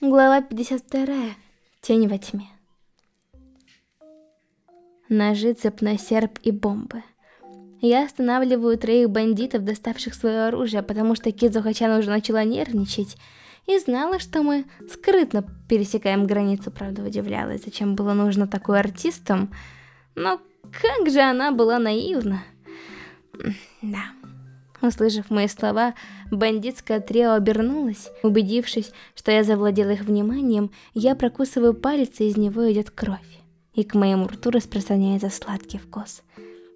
Глава 52. Тень во тьме. Ножи, цепной серп и бомбы. Я останавливаю троих бандитов, доставших свое оружие, потому что Кидзухачан уже начала нервничать и знала, что мы скрытно пересекаем границу, правда удивлялась, зачем было нужно такой артистам, но как же она была наивна. Да. Услышав мои слова, бандитское трио обернулось. Убедившись, что я завладел их вниманием, я прокусываю палец, и из него идет кровь. И к моему рту распространяется сладкий вкус.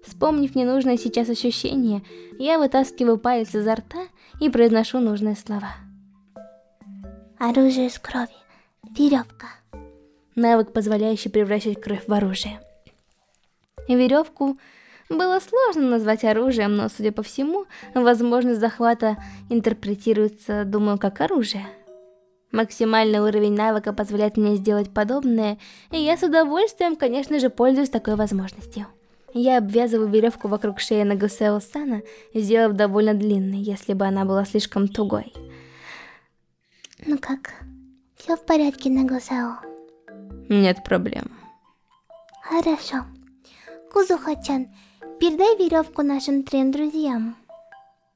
Вспомнив ненужное сейчас ощущение, я вытаскиваю палец изо рта и произношу нужные слова. Оружие из крови. Веревка. Навык, позволяющий превращать кровь в оружие. Веревку было сложно назвать оружием, но, судя по всему, возможность захвата интерпретируется, думаю, как оружие. Максимальный уровень навыка позволяет мне сделать подобное, и я с удовольствием, конечно же, пользуюсь такой возможностью. Я обвязываю веревку вокруг шеи Нагусео Сана, сделав довольно длинной, если бы она была слишком тугой. Ну как, все в порядке, Нагусео? Нет проблем. Хорошо. Кузуха-чан, Передай веревку нашим трем друзьям.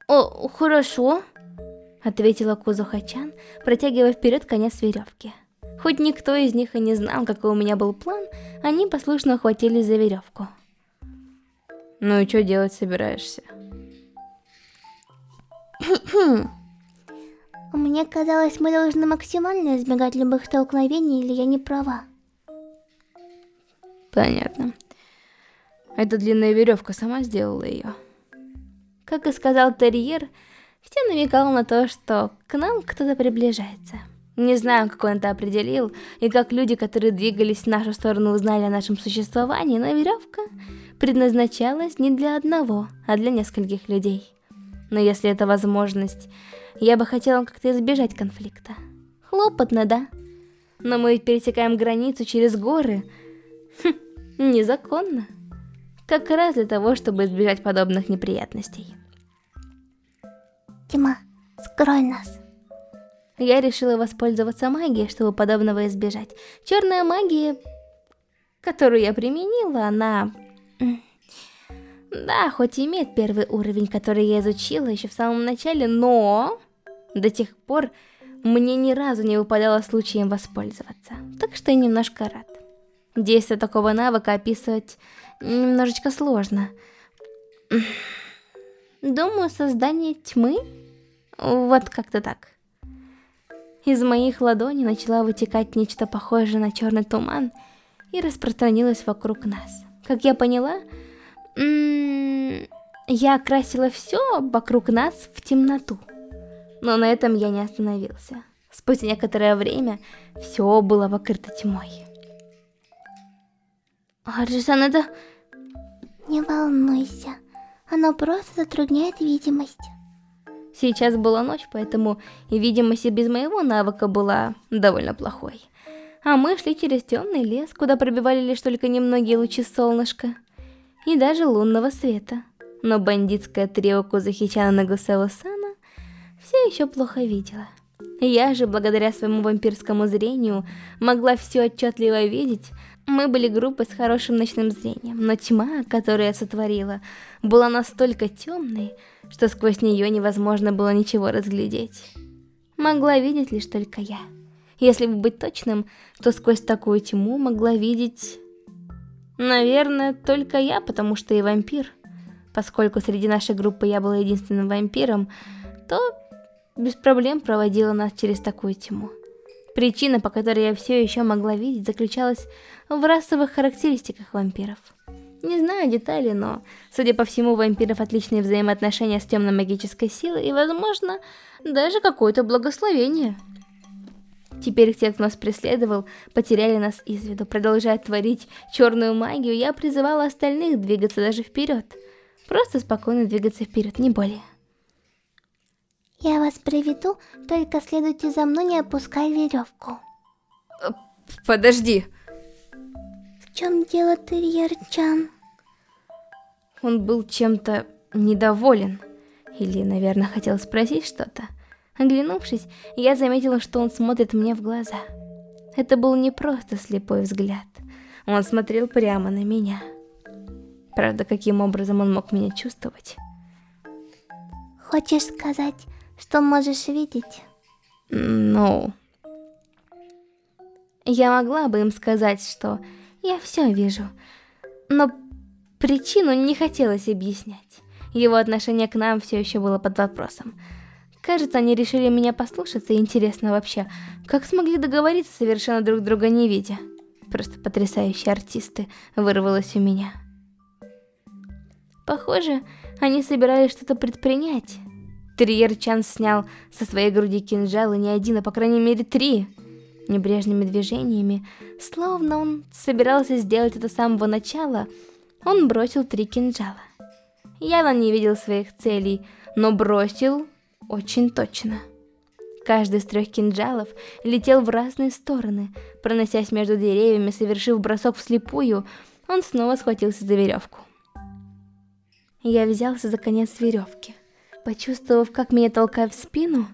О, хорошо, ответила Кузухачан, протягивая вперед конец веревки. Хоть никто из них и не знал, какой у меня был план, они послушно ухватились за веревку. Ну и что делать собираешься? Мне казалось, мы должны максимально избегать любых столкновений, или я не права? Понятно. Эта длинная веревка сама сделала ее. Как и сказал терьер, все намекал на то, что к нам кто-то приближается. Не знаю, как он это определил, и как люди, которые двигались в нашу сторону, узнали о нашем существовании, но веревка предназначалась не для одного, а для нескольких людей. Но если это возможность, я бы хотела как-то избежать конфликта. Хлопотно, да? Но мы пересекаем границу через горы. Хм, незаконно. Как раз для того, чтобы избежать подобных неприятностей. Тима, скрой нас. Я решила воспользоваться магией, чтобы подобного избежать. Черная магия, которую я применила, она... Да, хоть и имеет первый уровень, который я изучила еще в самом начале, но... До тех пор мне ни разу не выпадало случаем воспользоваться. Так что я немножко рад. Действие такого навыка описывать немножечко сложно. Думаю, создание тьмы? Вот как-то так. Из моих ладоней начала вытекать нечто похожее на черный туман и распространилось вокруг нас. Как я поняла, я окрасила все вокруг нас в темноту. Но на этом я не остановился. Спустя некоторое время все было покрыто тьмой. Арджисан, это... Не волнуйся, оно просто затрудняет видимость. Сейчас была ночь, поэтому видимость без моего навыка была довольно плохой. А мы шли через темный лес, куда пробивали лишь только немногие лучи солнышка. И даже лунного света. Но бандитское трио Кузахичана Нагусео-сана все еще плохо видела. Я же, благодаря своему вампирскому зрению, могла все отчетливо видеть, мы были группой с хорошим ночным зрением, но тьма, которую я сотворила, была настолько темной, что сквозь нее невозможно было ничего разглядеть. Могла видеть лишь только я. Если бы быть точным, то сквозь такую тьму могла видеть... Наверное, только я, потому что и вампир. Поскольку среди нашей группы я была единственным вампиром, то без проблем проводила нас через такую тьму. Причина, по которой я все еще могла видеть, заключалась в расовых характеристиках вампиров. Не знаю деталей, но, судя по всему, у вампиров отличные взаимоотношения с темной магической силой и, возможно, даже какое-то благословение. Теперь те, кто нас преследовал, потеряли нас из виду. Продолжая творить черную магию, я призывала остальных двигаться даже вперед. Просто спокойно двигаться вперед, не более. Я вас приведу, только следуйте за мной, не опускай веревку. Подожди. В чем дело, Терьер-чан? Он был чем-то недоволен. Или, наверное, хотел спросить что-то. Оглянувшись, я заметила, что он смотрит мне в глаза. Это был не просто слепой взгляд. Он смотрел прямо на меня. Правда, каким образом он мог меня чувствовать? Хочешь сказать, что можешь видеть? Ну... Я могла бы им сказать, что я все вижу, но причину не хотелось объяснять. Его отношение к нам все еще было под вопросом. Кажется, они решили меня послушаться, и интересно вообще, как смогли договориться, совершенно друг друга не видя. Просто потрясающие артисты вырвалось у меня. Похоже, они собирались что-то предпринять. Терьер Чан снял со своей груди кинжал, и не один, а по крайней мере три. Небрежными движениями, словно он собирался сделать это с самого начала, он бросил три кинжала. Явно не видел своих целей, но бросил очень точно. Каждый из трех кинжалов летел в разные стороны, проносясь между деревьями, совершив бросок вслепую, он снова схватился за веревку. Я взялся за конец веревки, почувствовав, как меня толкают в спину,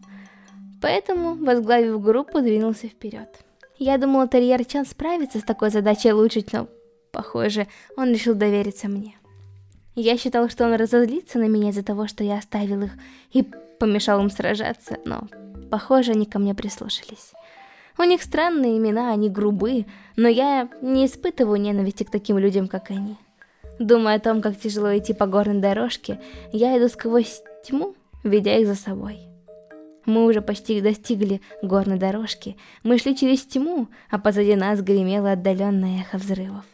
поэтому, возглавив группу, двинулся вперед. Я думал, Терьер Чан справится с такой задачей лучше, но, похоже, он решил довериться мне. Я считал, что он разозлится на меня из-за того, что я оставил их и помешал им сражаться, но, похоже, они ко мне прислушались. У них странные имена, они грубые, но я не испытываю ненависти к таким людям, как они. Думая о том, как тяжело идти по горной дорожке, я иду сквозь тьму, ведя их за собой. Мы уже почти достигли горной дорожки, мы шли через тьму, а позади нас гремело отдаленное эхо взрывов.